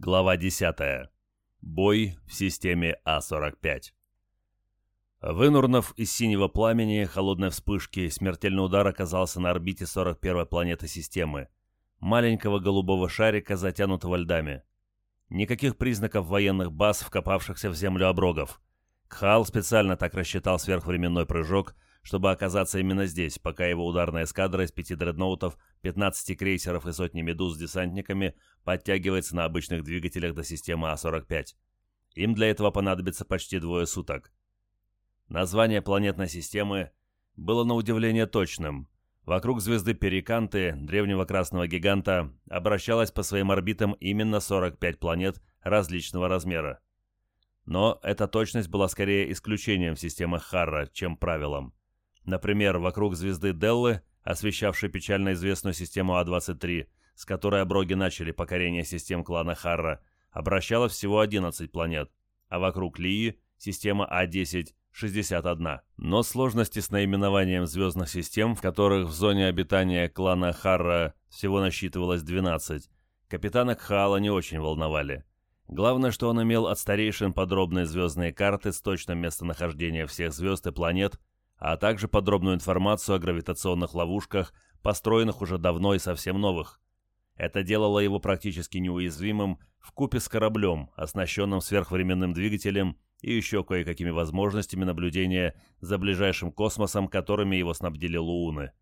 Глава 10. Бой в системе А-45. Вынурнув из синего пламени холодной вспышки, смертельный удар оказался на орбите 41-й планеты системы, маленького голубого шарика, затянутого льдами. Никаких признаков военных баз, вкопавшихся в землю оброгов. Кхал специально так рассчитал сверхвременной прыжок, чтобы оказаться именно здесь, пока его ударная эскадра из пяти дредноутов, 15 крейсеров и сотни медуз с десантниками подтягивается на обычных двигателях до системы А-45. Им для этого понадобится почти двое суток. Название планетной системы было на удивление точным. Вокруг звезды Периканты, древнего красного гиганта, обращалась по своим орбитам именно 45 планет различного размера. Но эта точность была скорее исключением в системах Харра, чем правилом. Например, вокруг звезды Деллы, освещавшей печально известную систему А-23, с которой оброги начали покорение систем клана Харра, обращалось всего 11 планет, а вокруг Лии система А-10 61. Но сложности с наименованием звездных систем, в которых в зоне обитания клана Харра всего насчитывалось 12, капитана Кхала не очень волновали. Главное, что он имел от старейшин подробные звездные карты с точным местонахождением всех звезд и планет, а также подробную информацию о гравитационных ловушках, построенных уже давно и совсем новых. Это делало его практически неуязвимым в купе с кораблем, оснащенным сверхвременным двигателем и еще кое-какими возможностями наблюдения за ближайшим космосом, которыми его снабдили Лууны.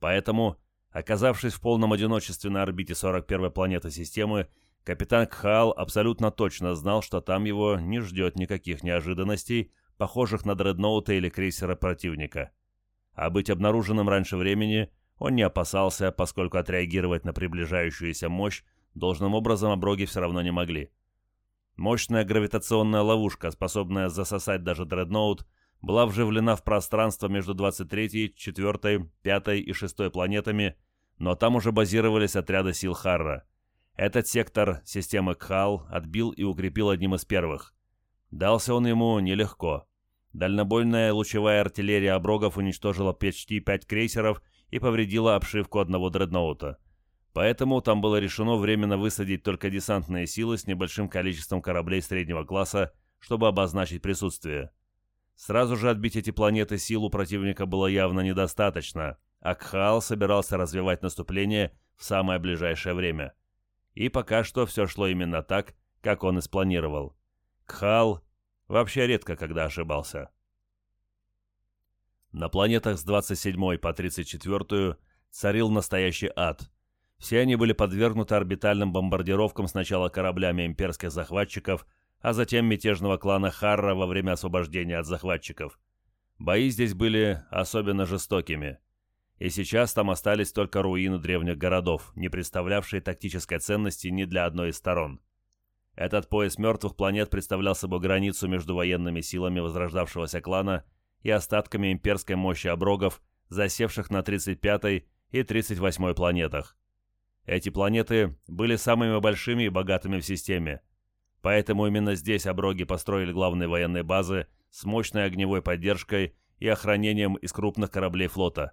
Поэтому, оказавшись в полном одиночестве на орбите 41-й планеты системы, капитан Кхаал абсолютно точно знал, что там его не ждет никаких неожиданностей, похожих на дредноута или крейсера противника. А быть обнаруженным раньше времени он не опасался, поскольку отреагировать на приближающуюся мощь должным образом оброги все равно не могли. Мощная гравитационная ловушка, способная засосать даже дредноут, была вживлена в пространство между 23-й, 4-й, 5-й и 6-й планетами, но там уже базировались отряды сил Харра. Этот сектор системы Кхал отбил и укрепил одним из первых. Дался он ему нелегко. Дальнобойная лучевая артиллерия оброгов уничтожила почти пять крейсеров и повредила обшивку одного дредноута. Поэтому там было решено временно высадить только десантные силы с небольшим количеством кораблей среднего класса, чтобы обозначить присутствие. Сразу же отбить эти планеты сил у противника было явно недостаточно, а Кхаал собирался развивать наступление в самое ближайшее время. И пока что все шло именно так, как он и спланировал. Кхал вообще редко когда ошибался. На планетах с 27 по 34 царил настоящий ад. Все они были подвергнуты орбитальным бомбардировкам сначала кораблями имперских захватчиков, а затем мятежного клана Харра во время освобождения от захватчиков. Бои здесь были особенно жестокими. И сейчас там остались только руины древних городов, не представлявшие тактической ценности ни для одной из сторон. Этот пояс мертвых планет представлял собой границу между военными силами возрождавшегося клана и остатками имперской мощи оброгов, засевших на 35-й и 38-й планетах. Эти планеты были самыми большими и богатыми в системе, поэтому именно здесь оброги построили главные военные базы с мощной огневой поддержкой и охранением из крупных кораблей флота.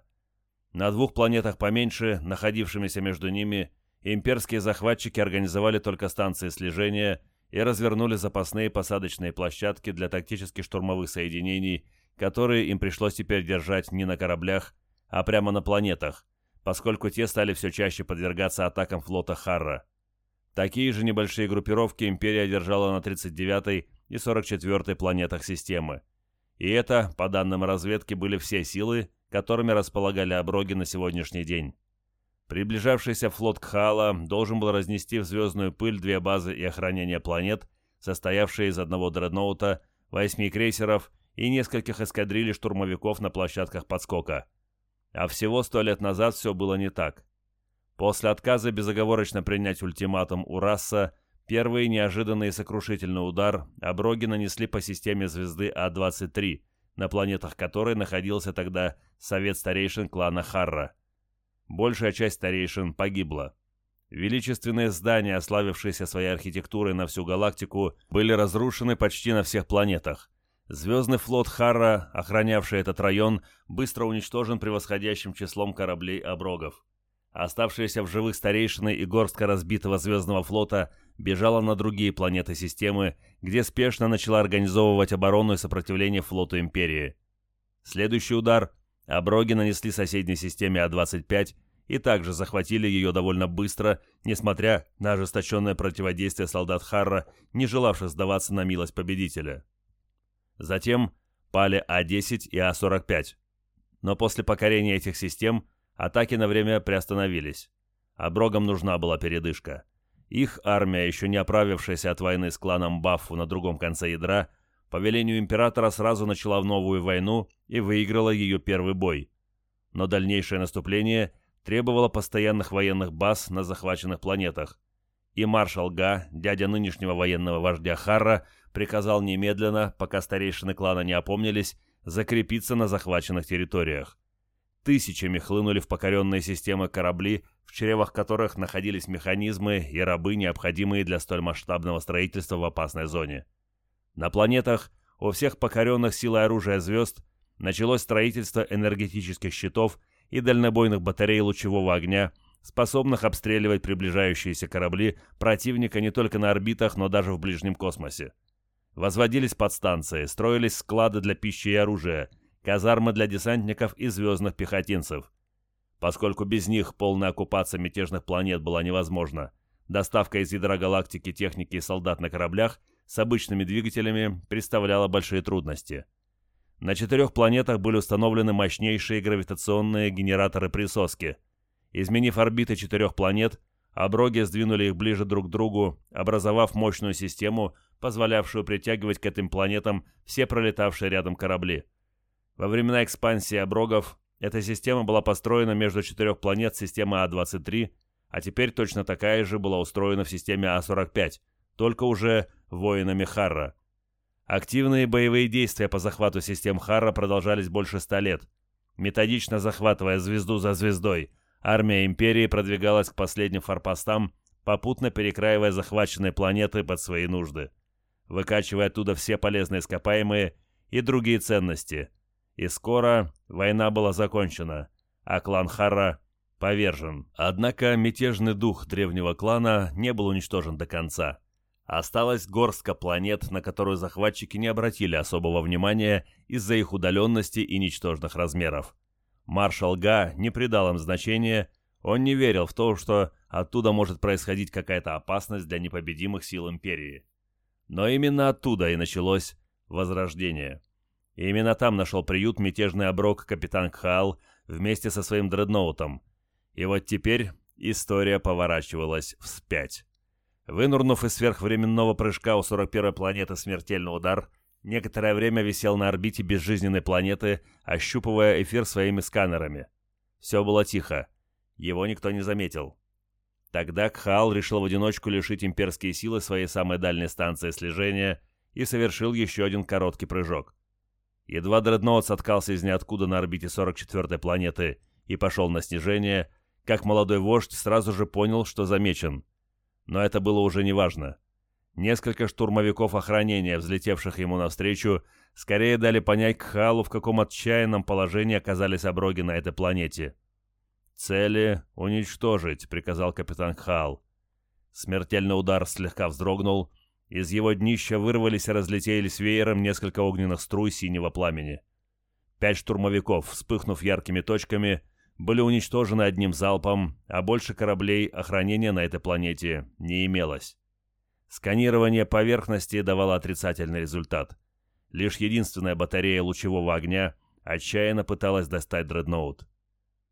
На двух планетах поменьше, находившимися между ними, имперские захватчики организовали только станции слежения и развернули запасные посадочные площадки для тактических штурмовых соединений, которые им пришлось теперь держать не на кораблях, а прямо на планетах, поскольку те стали все чаще подвергаться атакам флота Харра. Такие же небольшие группировки империя держала на 39-й и 44-й планетах системы. И это, по данным разведки, были все силы, которыми располагали оброги на сегодняшний день. Приближавшийся флот Кхала должен был разнести в звездную пыль две базы и охранение планет, состоявшие из одного дредноута, восьми крейсеров и нескольких эскадрилей штурмовиков на площадках подскока. А всего сто лет назад все было не так. После отказа безоговорочно принять ультиматум у Расса, первый неожиданный и сокрушительный удар оброги нанесли по системе звезды А-23, на планетах которой находился тогда совет старейшин клана Харра – большая часть старейшин погибла. Величественные здания, ославившиеся своей архитектурой на всю галактику, были разрушены почти на всех планетах. Звездный флот Харра, охранявший этот район, быстро уничтожен превосходящим числом кораблей-оброгов. Оставшиеся в живых старейшины и горстка разбитого звездного флота бежала на другие планеты системы, где спешно начала организовывать оборону и сопротивление флоту Империи. Следующий удар оброги нанесли соседней системе А-25 и также захватили ее довольно быстро, несмотря на ожесточенное противодействие солдат Харра, не желавших сдаваться на милость победителя. Затем пали А-10 и А-45. Но после покорения этих систем атаки на время приостановились. А нужна была передышка. Их армия, еще не оправившаяся от войны с кланом Баффу на другом конце ядра, по велению императора сразу начала в новую войну и выиграла ее первый бой. Но дальнейшее наступление требовало постоянных военных баз на захваченных планетах. И маршал Га, дядя нынешнего военного вождя Харра, приказал немедленно, пока старейшины клана не опомнились, закрепиться на захваченных территориях. Тысячами хлынули в покоренные системы корабли, в чревах которых находились механизмы и рабы, необходимые для столь масштабного строительства в опасной зоне. На планетах у всех покоренных силой оружия звезд началось строительство энергетических щитов и дальнобойных батарей лучевого огня, способных обстреливать приближающиеся корабли противника не только на орбитах, но даже в ближнем космосе. Возводились подстанции, строились склады для пищи и оружия, казармы для десантников и звездных пехотинцев. Поскольку без них полная оккупация мятежных планет была невозможна, доставка из ядра галактики техники и солдат на кораблях с обычными двигателями представляла большие трудности. На четырех планетах были установлены мощнейшие гравитационные генераторы-присоски. Изменив орбиты четырех планет, оброги сдвинули их ближе друг к другу, образовав мощную систему, позволявшую притягивать к этим планетам все пролетавшие рядом корабли. Во времена экспансии оброгов эта система была построена между четырех планет системы А-23, а теперь точно такая же была устроена в системе А-45, только уже воинами Харра. Активные боевые действия по захвату систем Харра продолжались больше ста лет. Методично захватывая звезду за звездой, армия Империи продвигалась к последним форпостам, попутно перекраивая захваченные планеты под свои нужды выкачивая оттуда все полезные ископаемые и другие ценности. И скоро война была закончена, а клан Хара повержен. Однако мятежный дух древнего клана не был уничтожен до конца. Осталась горстка планет, на которую захватчики не обратили особого внимания из-за их удаленности и ничтожных размеров. Маршал Га не придал им значения, он не верил в то, что оттуда может происходить какая-то опасность для непобедимых сил Империи. Но именно оттуда и началось возрождение. И именно там нашел приют мятежный оброк капитан Кхал вместе со своим дредноутом. И вот теперь история поворачивалась вспять. Вынурнув из сверхвременного прыжка у 41-й планеты смертельный удар, некоторое время висел на орбите безжизненной планеты, ощупывая эфир своими сканерами. Все было тихо. Его никто не заметил. Тогда Кхал решил в одиночку лишить имперские силы своей самой дальней станции слежения и совершил еще один короткий прыжок. Едва дредноут соткался из ниоткуда на орбите 44-й планеты и пошел на снижение, как молодой вождь сразу же понял, что замечен. Но это было уже неважно. Несколько штурмовиков охранения, взлетевших ему навстречу, скорее дали понять Кхалу, в каком отчаянном положении оказались оброги на этой планете. «Цели уничтожить», — приказал капитан Хал. Смертельный удар слегка вздрогнул. Из его днища вырвались и разлетелись веером несколько огненных струй синего пламени. Пять штурмовиков, вспыхнув яркими точками, были уничтожены одним залпом, а больше кораблей охранения на этой планете не имелось. Сканирование поверхности давало отрицательный результат. Лишь единственная батарея лучевого огня отчаянно пыталась достать дредноут.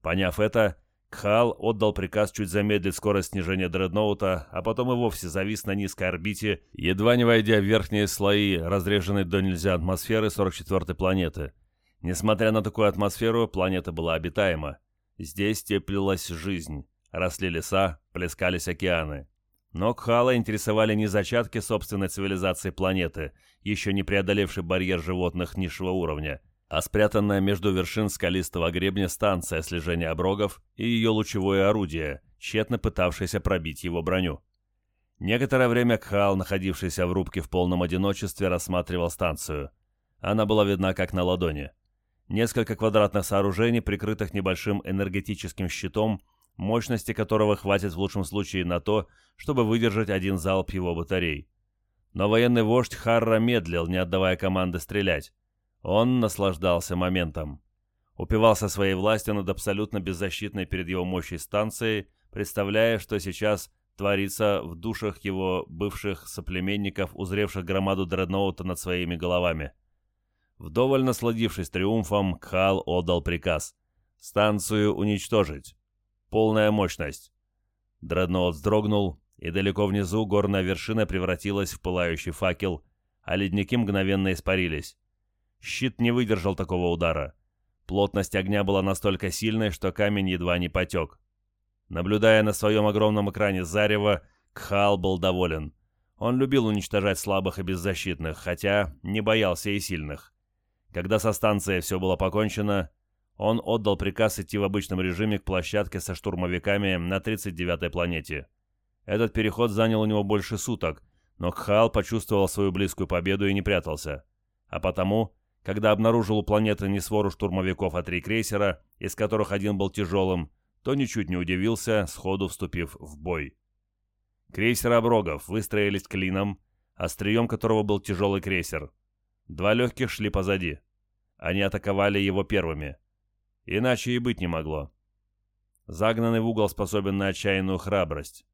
Поняв это, Кхал отдал приказ чуть замедлить скорость снижения дредноута, а потом и вовсе завис на низкой орбите, едва не войдя в верхние слои, разреженной до нельзя атмосферы 44-й планеты. Несмотря на такую атмосферу, планета была обитаема. Здесь теплилась жизнь, росли леса, плескались океаны. Но Кхала интересовали не зачатки собственной цивилизации планеты, еще не преодолевшей барьер животных низшего уровня, а спрятанная между вершин скалистого гребня станция слежения оброгов и ее лучевое орудие, тщетно пытавшееся пробить его броню. Некоторое время Кхал, находившийся в рубке в полном одиночестве, рассматривал станцию. Она была видна как на ладони. Несколько квадратных сооружений, прикрытых небольшим энергетическим щитом, мощности которого хватит в лучшем случае на то, чтобы выдержать один залп его батарей. Но военный вождь Харра медлил, не отдавая команды стрелять. Он наслаждался моментом. Упивался своей властью над абсолютно беззащитной перед его мощью станцией, представляя, что сейчас творится в душах его бывших соплеменников, узревших громаду дредноута над своими головами. Вдоволь насладившись триумфом, Кхал отдал приказ. «Станцию уничтожить. Полная мощность». Дредноут вздрогнул, и далеко внизу горная вершина превратилась в пылающий факел, а ледники мгновенно испарились. Щит не выдержал такого удара. Плотность огня была настолько сильной, что камень едва не потек. Наблюдая на своем огромном экране зарево, Кхал был доволен. Он любил уничтожать слабых и беззащитных, хотя не боялся и сильных. Когда со станцией все было покончено, он отдал приказ идти в обычном режиме к площадке со штурмовиками на 39-й планете. Этот переход занял у него больше суток, но Кхал почувствовал свою близкую победу и не прятался. А потому, когда обнаружил у планеты не свору штурмовиков, а три крейсера, из которых один был тяжелым, то ничуть не удивился, сходу вступив в бой. Крейсеры Оброгов выстроились клином, острием которого был тяжелый крейсер. Два легких шли позади. Они атаковали его первыми. Иначе и быть не могло. Загнанный в угол способен на отчаянную храбрость.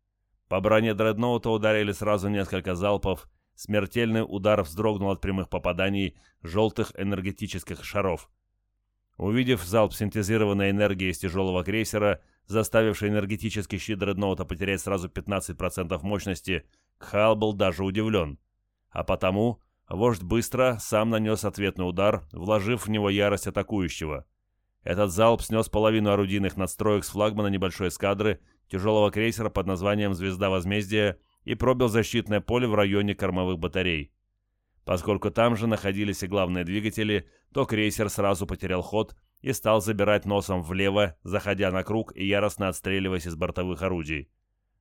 По броне дредноута ударили сразу несколько залпов, смертельный удар вздрогнул от прямых попаданий желтых энергетических шаров. Увидев залп синтезированной энергии из тяжелого крейсера, заставивший энергетический щит дредноута потерять сразу 15% мощности, Кхал был даже удивлен. А потому Вождь быстро сам нанес ответный удар, вложив в него ярость атакующего. Этот залп снес половину орудийных надстроек с флагмана небольшой эскадры тяжелого крейсера под названием «Звезда Возмездия» и пробил защитное поле в районе кормовых батарей. Поскольку там же находились и главные двигатели, то крейсер сразу потерял ход и стал забирать носом влево, заходя на круг и яростно отстреливаясь из бортовых орудий.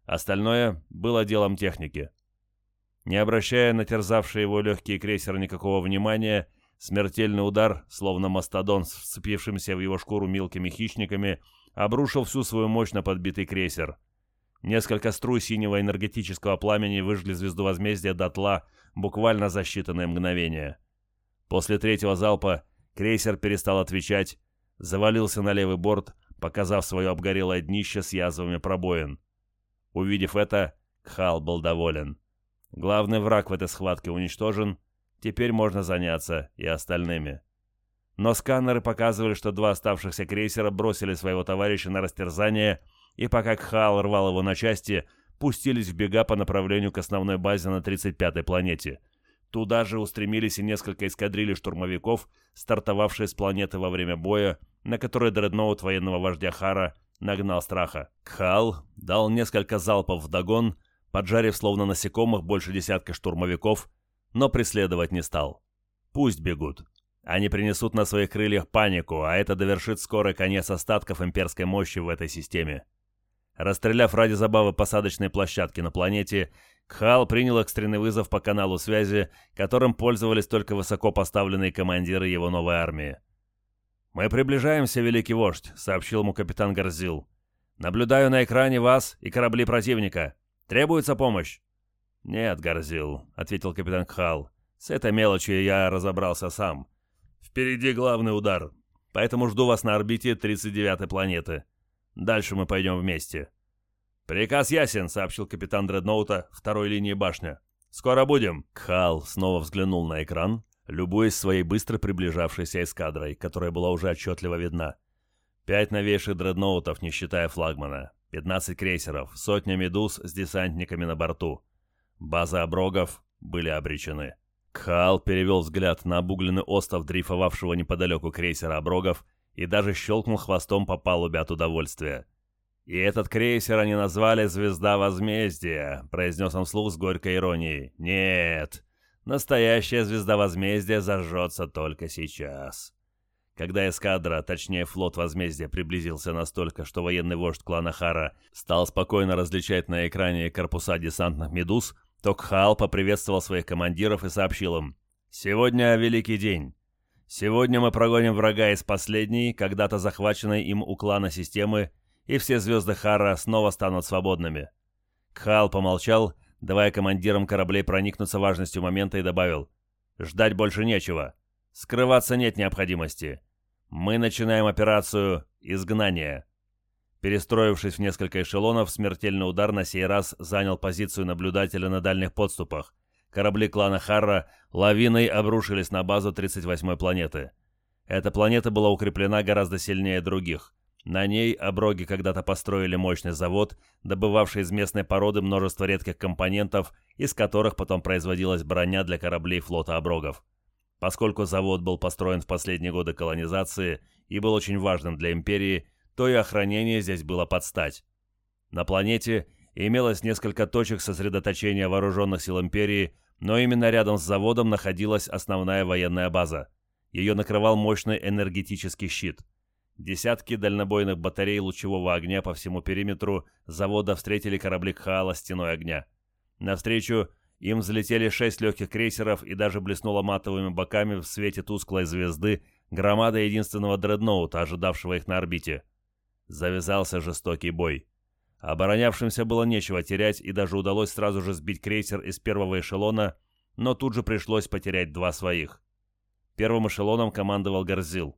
Остальное было делом техники. Не обращая на терзавшие его легкие крейсеры никакого внимания, смертельный удар, словно мастодон с вцепившимся в его шкуру мелкими хищниками, обрушил всю свою мощь на подбитый крейсер. Несколько струй синего энергетического пламени выжгли звезду возмездия дотла буквально за считанные мгновения. После третьего залпа крейсер перестал отвечать, завалился на левый борт, показав свое обгорелое днище с язвами пробоин. Увидев это, Кхал был доволен. Главный враг в этой схватке уничтожен, теперь можно заняться и остальными. Но сканеры показывали, что два оставшихся крейсера бросили своего товарища на растерзание, и пока Кхал рвал его на части, пустились в бега по направлению к основной базе на 35-й планете. Туда же устремились и несколько эскадрилей штурмовиков, стартовавшие с планеты во время боя, на которой дредноут военного вождя Хара нагнал страха. Кхал дал несколько залпов в догон, поджарив словно насекомых больше десятка штурмовиков, но преследовать не стал. Пусть бегут. Они принесут на своих крыльях панику, а это довершит скорый конец остатков имперской мощи в этой системе. Расстреляв ради забавы посадочной площадки на планете, Кхал принял экстренный вызов по каналу связи, которым пользовались только высоко поставленные командиры его новой армии. «Мы приближаемся, великий вождь», — сообщил ему капитан Горзил. «Наблюдаю на экране вас и корабли противника. Требуется помощь?» «Нет, Горзил», — ответил капитан Кхал. «С этой мелочью я разобрался сам. Впереди главный удар, поэтому жду вас на орбите 39-й планеты. Дальше мы пойдем вместе». «Приказ ясен», — сообщил капитан Дредноута второй линии башня. «Скоро будем». Кхал снова взглянул на экран, любуясь своей быстро приближавшейся эскадрой, которая была уже отчетливо видна. Пять новейших дредноутов, не считая флагмана. 15 крейсеров, сотня медуз с десантниками на борту. База оброгов были обречены. Кхал перевел взгляд на обугленный остров дрейфовавшего неподалеку крейсера оброгов и даже щелкнул хвостом по палубе от удовольствия. «И этот крейсер они назвали «Звезда Возмездия», — произнес он вслух с горькой иронией. «Нет, настоящая Звезда Возмездия зажжется только сейчас». Когда эскадра, точнее флот возмездия, приблизился настолько, что военный вождь клана Хара стал спокойно различать на экране корпуса десантных «Медуз», то Кхал поприветствовал своих командиров и сообщил им «Сегодня великий день. Сегодня мы прогоним врага из последней, когда-то захваченной им у клана системы, и все звезды Хара снова станут свободными. Кхал помолчал, давая командирам кораблей проникнуться важностью момента и добавил «Ждать больше нечего. Скрываться нет необходимости. Мы начинаем операцию «Изгнание». Перестроившись в несколько эшелонов, смертельный удар на сей раз занял позицию наблюдателя на дальних подступах. Корабли клана Харра лавиной обрушились на базу 38-й планеты. Эта планета была укреплена гораздо сильнее других. На ней оброги когда-то построили мощный завод, добывавший из местной породы множество редких компонентов, из которых потом производилась броня для кораблей флота оброгов. Поскольку завод был построен в последние годы колонизации и был очень важным для империи, то и охранение здесь было под стать. На планете имелось несколько точек сосредоточения вооруженных сил империи, но именно рядом с заводом находилась основная военная база. Ее накрывал мощный энергетический щит. Десятки дальнобойных батарей лучевого огня по всему периметру завода встретили корабли Кхаала стеной огня. Навстречу им взлетели шесть легких крейсеров и даже блеснула матовыми боками в свете тусклой звезды громада единственного дредноута, ожидавшего их на орбите. Завязался жестокий бой. Оборонявшимся было нечего терять, и даже удалось сразу же сбить крейсер из первого эшелона, но тут же пришлось потерять два своих. Первым эшелоном командовал Горзил.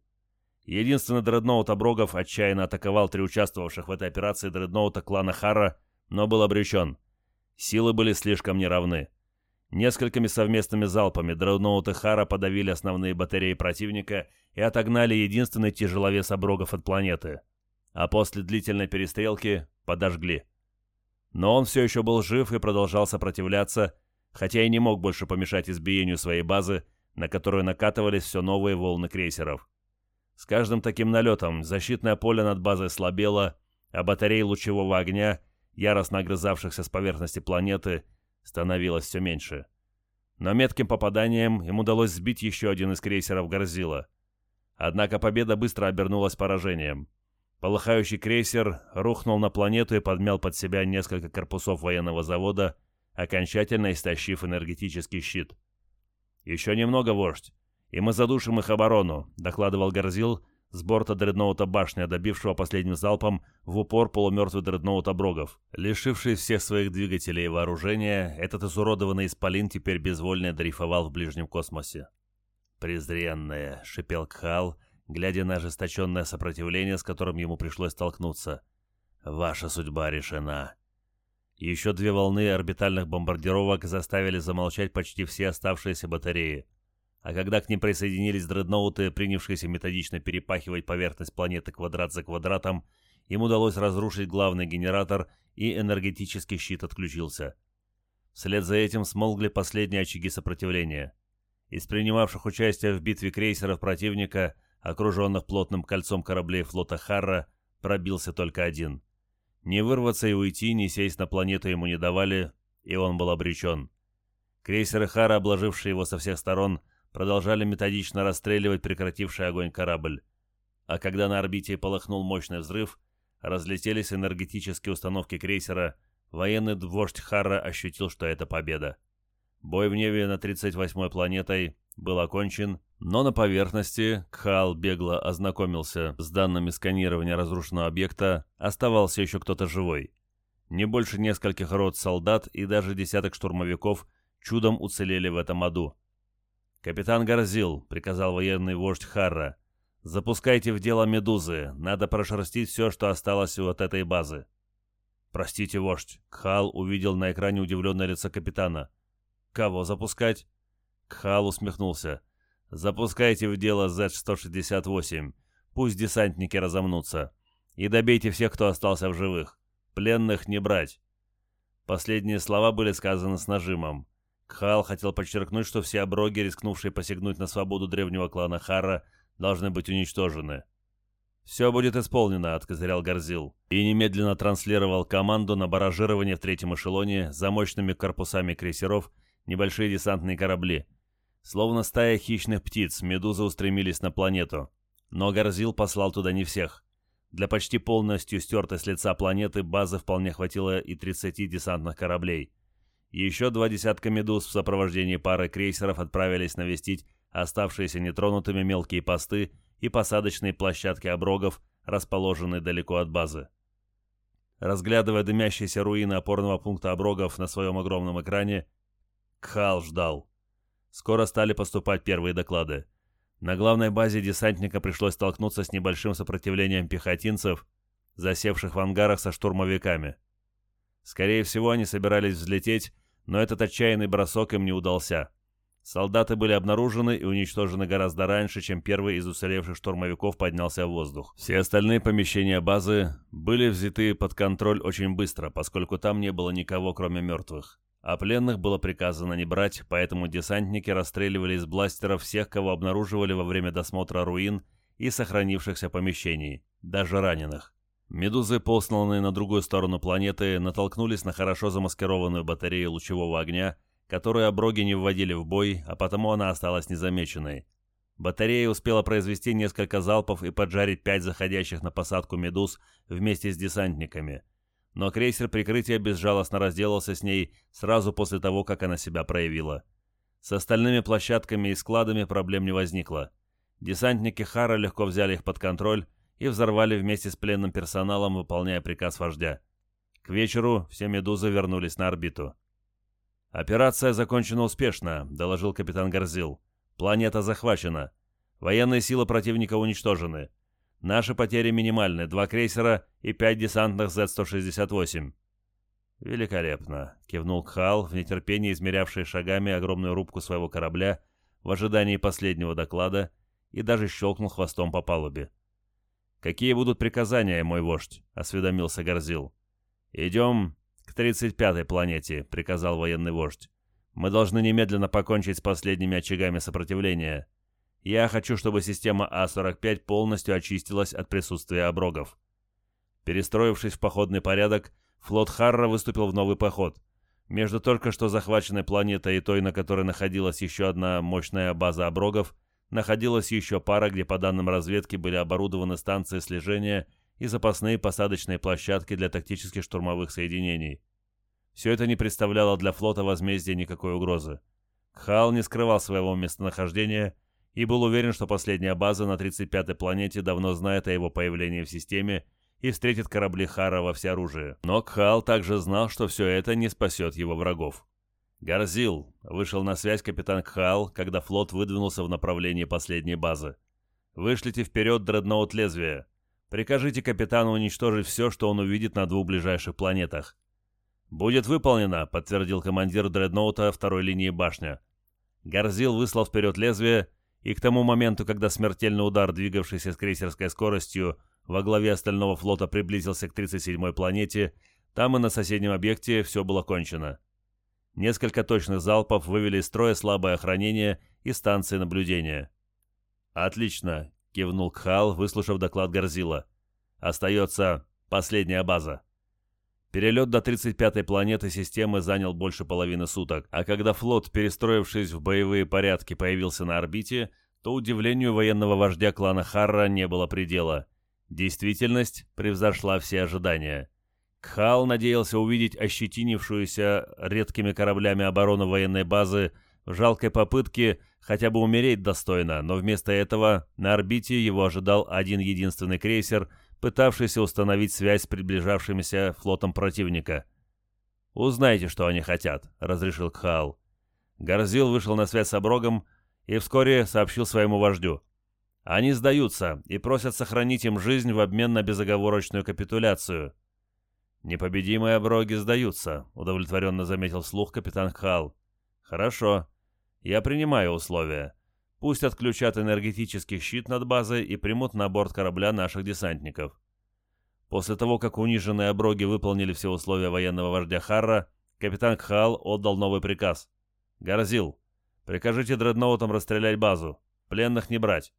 Единственный дредноут Оброгов отчаянно атаковал три участвовавших в этой операции дредноута клана Хара, но был обречен. Силы были слишком неравны. Несколькими совместными залпами дредноуты Хара подавили основные батареи противника и отогнали единственный тяжеловес оброгов от планеты. А после длительной перестрелки подожгли. Но он все еще был жив и продолжал сопротивляться, хотя и не мог больше помешать избиению своей базы, на которую накатывались все новые волны крейсеров. С каждым таким налетом защитное поле над базой слабело, а батареи лучевого огня, яростно огрызавшихся с поверхности планеты, становилось все меньше. Но метким попаданием им удалось сбить еще один из крейсеров Горзила. Однако победа быстро обернулась поражением. Полыхающий крейсер рухнул на планету и подмял под себя несколько корпусов военного завода, окончательно истощив энергетический щит. «Еще немного, вождь, и мы задушим их оборону», — докладывал Горзил, с борта дредноута башня, добившего последним залпом в упор полумертвый дредноут Оброгов. Лишивший всех своих двигателей и вооружения, этот изуродованный исполин теперь безвольно дрейфовал в ближнем космосе. «Презренное!» — шипел Кхал, глядя на ожесточенное сопротивление, с которым ему пришлось столкнуться. «Ваша судьба решена». Еще две волны орбитальных бомбардировок заставили замолчать почти все оставшиеся батареи а когда к ним присоединились дредноуты, принявшиеся методично перепахивать поверхность планеты квадрат за квадратом, им удалось разрушить главный генератор, и энергетический щит отключился. Вслед за этим смолкли последние очаги сопротивления. Из принимавших участие в битве крейсеров противника, окруженных плотным кольцом кораблей флота Харра, пробился только один. Не вырваться и уйти, не сесть на планету ему не давали, и он был обречен. Крейсеры Хара, обложившие его со всех сторон, продолжали методично расстреливать прекративший огонь корабль. А когда на орбите полыхнул мощный взрыв, разлетелись энергетические установки крейсера, военный вождь Харра ощутил, что это победа. Бой в небе над 38-й планетой был окончен, но на поверхности Кхал бегло ознакомился с данными сканирования разрушенного объекта, оставался еще кто-то живой. Не больше нескольких рот солдат и даже десяток штурмовиков чудом уцелели в этом аду. «Капитан Горзил», — приказал военный вождь Харра, — «запускайте в дело медузы. Надо прошерстить все, что осталось от этой базы». «Простите, вождь», — Кхал увидел на экране удивленное лицо капитана. «Кого запускать?» Кхал усмехнулся. «Запускайте в дело Z-168. Пусть десантники разомнутся. И добейте всех, кто остался в живых. Пленных не брать». Последние слова были сказаны с нажимом. Кхал хотел подчеркнуть, что все оброги, рискнувшие посягнуть на свободу древнего клана Хара, должны быть уничтожены. «Все будет исполнено», — откозырял Горзил, и немедленно транслировал команду на баражирование в третьем эшелоне за мощными корпусами крейсеров небольшие десантные корабли. Словно стая хищных птиц, медузы устремились на планету. Но Горзил послал туда не всех. Для почти полностью стертой с лица планеты базы вполне хватило и 30 десантных кораблей — еще два десятка медуз в сопровождении пары крейсеров отправились навестить оставшиеся нетронутыми мелкие посты и посадочные площадки оброгов, расположенные далеко от базы. Разглядывая дымящиеся руины опорного пункта оброгов на своем огромном экране, Кхал ждал. Скоро стали поступать первые доклады. На главной базе десантника пришлось столкнуться с небольшим сопротивлением пехотинцев, засевших в ангарах со штурмовиками. Скорее всего, они собирались взлететь, но этот отчаянный бросок им не удался. Солдаты были обнаружены и уничтожены гораздо раньше, чем первый из уцелевших штурмовиков поднялся в воздух. Все остальные помещения базы были взяты под контроль очень быстро, поскольку там не было никого, кроме мертвых. А пленных было приказано не брать, поэтому десантники расстреливали из бластеров всех, кого обнаруживали во время досмотра руин и сохранившихся помещений, даже раненых. Медузы, посланные на другую сторону планеты, натолкнулись на хорошо замаскированную батарею лучевого огня которую оброги не вводили в бой, а потому она осталась незамеченной. Батарея успела произвести несколько залпов и поджарить пять заходящих на посадку «Медуз» вместе с десантниками. Но крейсер прикрытия безжалостно разделался с ней сразу после того, как она себя проявила. С остальными площадками и складами проблем не возникло. Десантники Хара легко взяли их под контроль и взорвали вместе с пленным персоналом, выполняя приказ вождя. К вечеру все «Медузы» вернулись на орбиту. «Операция закончена успешно», — доложил капитан Горзил. «Планета захвачена. Военные силы противника уничтожены. Наши потери минимальны — два крейсера и пять десантных Z-168». «Великолепно», — кивнул Кхал, в нетерпении измерявший шагами огромную рубку своего корабля в ожидании последнего доклада и даже щелкнул хвостом по палубе. «Какие будут приказания, мой вождь?» — осведомился Горзил. «Идем «К 35-й планете», — приказал военный вождь. «Мы должны немедленно покончить с последними очагами сопротивления. Я хочу, чтобы система А-45 полностью очистилась от присутствия оброгов». Перестроившись в походный порядок, флот Харра выступил в новый поход. Между только что захваченной планетой и той, на которой находилась еще одна мощная база оброгов, находилась еще пара, где по данным разведки были оборудованы станции слежения и запасные посадочные площадки для тактических штурмовых соединений. Все это не представляло для флота возмездия никакой угрозы. Кхал не скрывал своего местонахождения и был уверен, что последняя база на 35-й планете давно знает о его появлении в системе и встретит корабли Хара во всеоружие. Но Кхал также знал, что все это не спасет его врагов. «Горзил!» — вышел на связь капитан Кхал, когда флот выдвинулся в направлении последней базы. «Вышлите вперед дредноут лезвия. Прикажите капитану уничтожить все, что он увидит на двух ближайших планетах. «Будет выполнено», — подтвердил командир дредноута второй линии башня. Горзил выслал вперед лезвие, и к тому моменту, когда смертельный удар, двигавшийся с крейсерской скоростью, во главе остального флота приблизился к 37-й планете, там и на соседнем объекте все было кончено. Несколько точных залпов вывели из строя слабое охранение и станции наблюдения. «Отлично кивнул Кхал, выслушав доклад Горзила. Остается последняя база. Перелет до 35-й планеты системы занял больше половины суток, а когда флот, перестроившись в боевые порядки, появился на орбите, то удивлению военного вождя клана Харра не было предела. Действительность превзошла все ожидания. Кхал надеялся увидеть ощетинившуюся редкими кораблями оборону военной базы в жалкой попытке хотя бы умереть достойно, но вместо этого на орбите его ожидал один единственный крейсер, пытавшийся установить связь с приближавшимся флотом противника. «Узнайте, что они хотят», — разрешил Кхаал. Горзил вышел на связь с Оброгом и вскоре сообщил своему вождю. «Они сдаются и просят сохранить им жизнь в обмен на безоговорочную капитуляцию». «Непобедимые Оброги сдаются», — удовлетворенно заметил вслух капитан Кхаал. «Хорошо. Я принимаю условия. Пусть отключат энергетический щит над базой и примут на борт корабля наших десантников. После того, как униженные оброги выполнили все условия военного вождя Харра, капитан Кхал отдал новый приказ. «Горзил, прикажите дредноутам расстрелять базу, пленных не брать,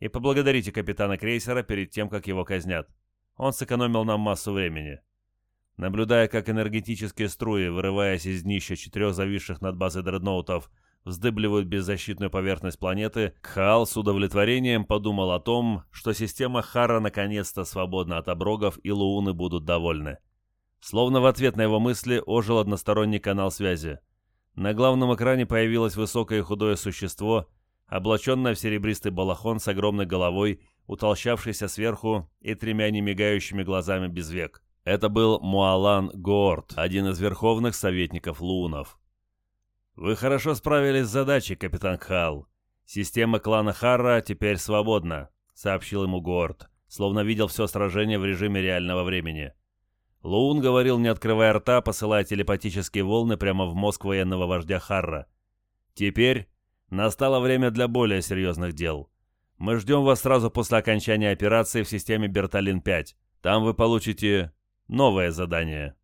и поблагодарите капитана крейсера перед тем, как его казнят. Он сэкономил нам массу времени». Наблюдая, как энергетические струи, вырываясь из днища четырех зависших над базой дредноутов, вздыбливают беззащитную поверхность планеты, Кхаал с удовлетворением подумал о том, что система Хара наконец-то свободна от оброгов и лууны будут довольны. Словно в ответ на его мысли ожил односторонний канал связи. На главном экране появилось высокое и худое существо, облаченное в серебристый балахон с огромной головой, утолщавшейся сверху и тремя немигающими глазами без век. Это был Муалан Горд, один из верховных советников Лунов. «Вы хорошо справились с задачей, капитан Кхал. Система клана Харра теперь свободна», — сообщил ему Горд, словно видел все сражение в режиме реального времени. Лун говорил, не открывая рта, посылая телепатические волны прямо в мозг военного вождя Харра. «Теперь настало время для более серьезных дел. Мы ждем вас сразу после окончания операции в системе Берталин-5. Там вы получите новое задание».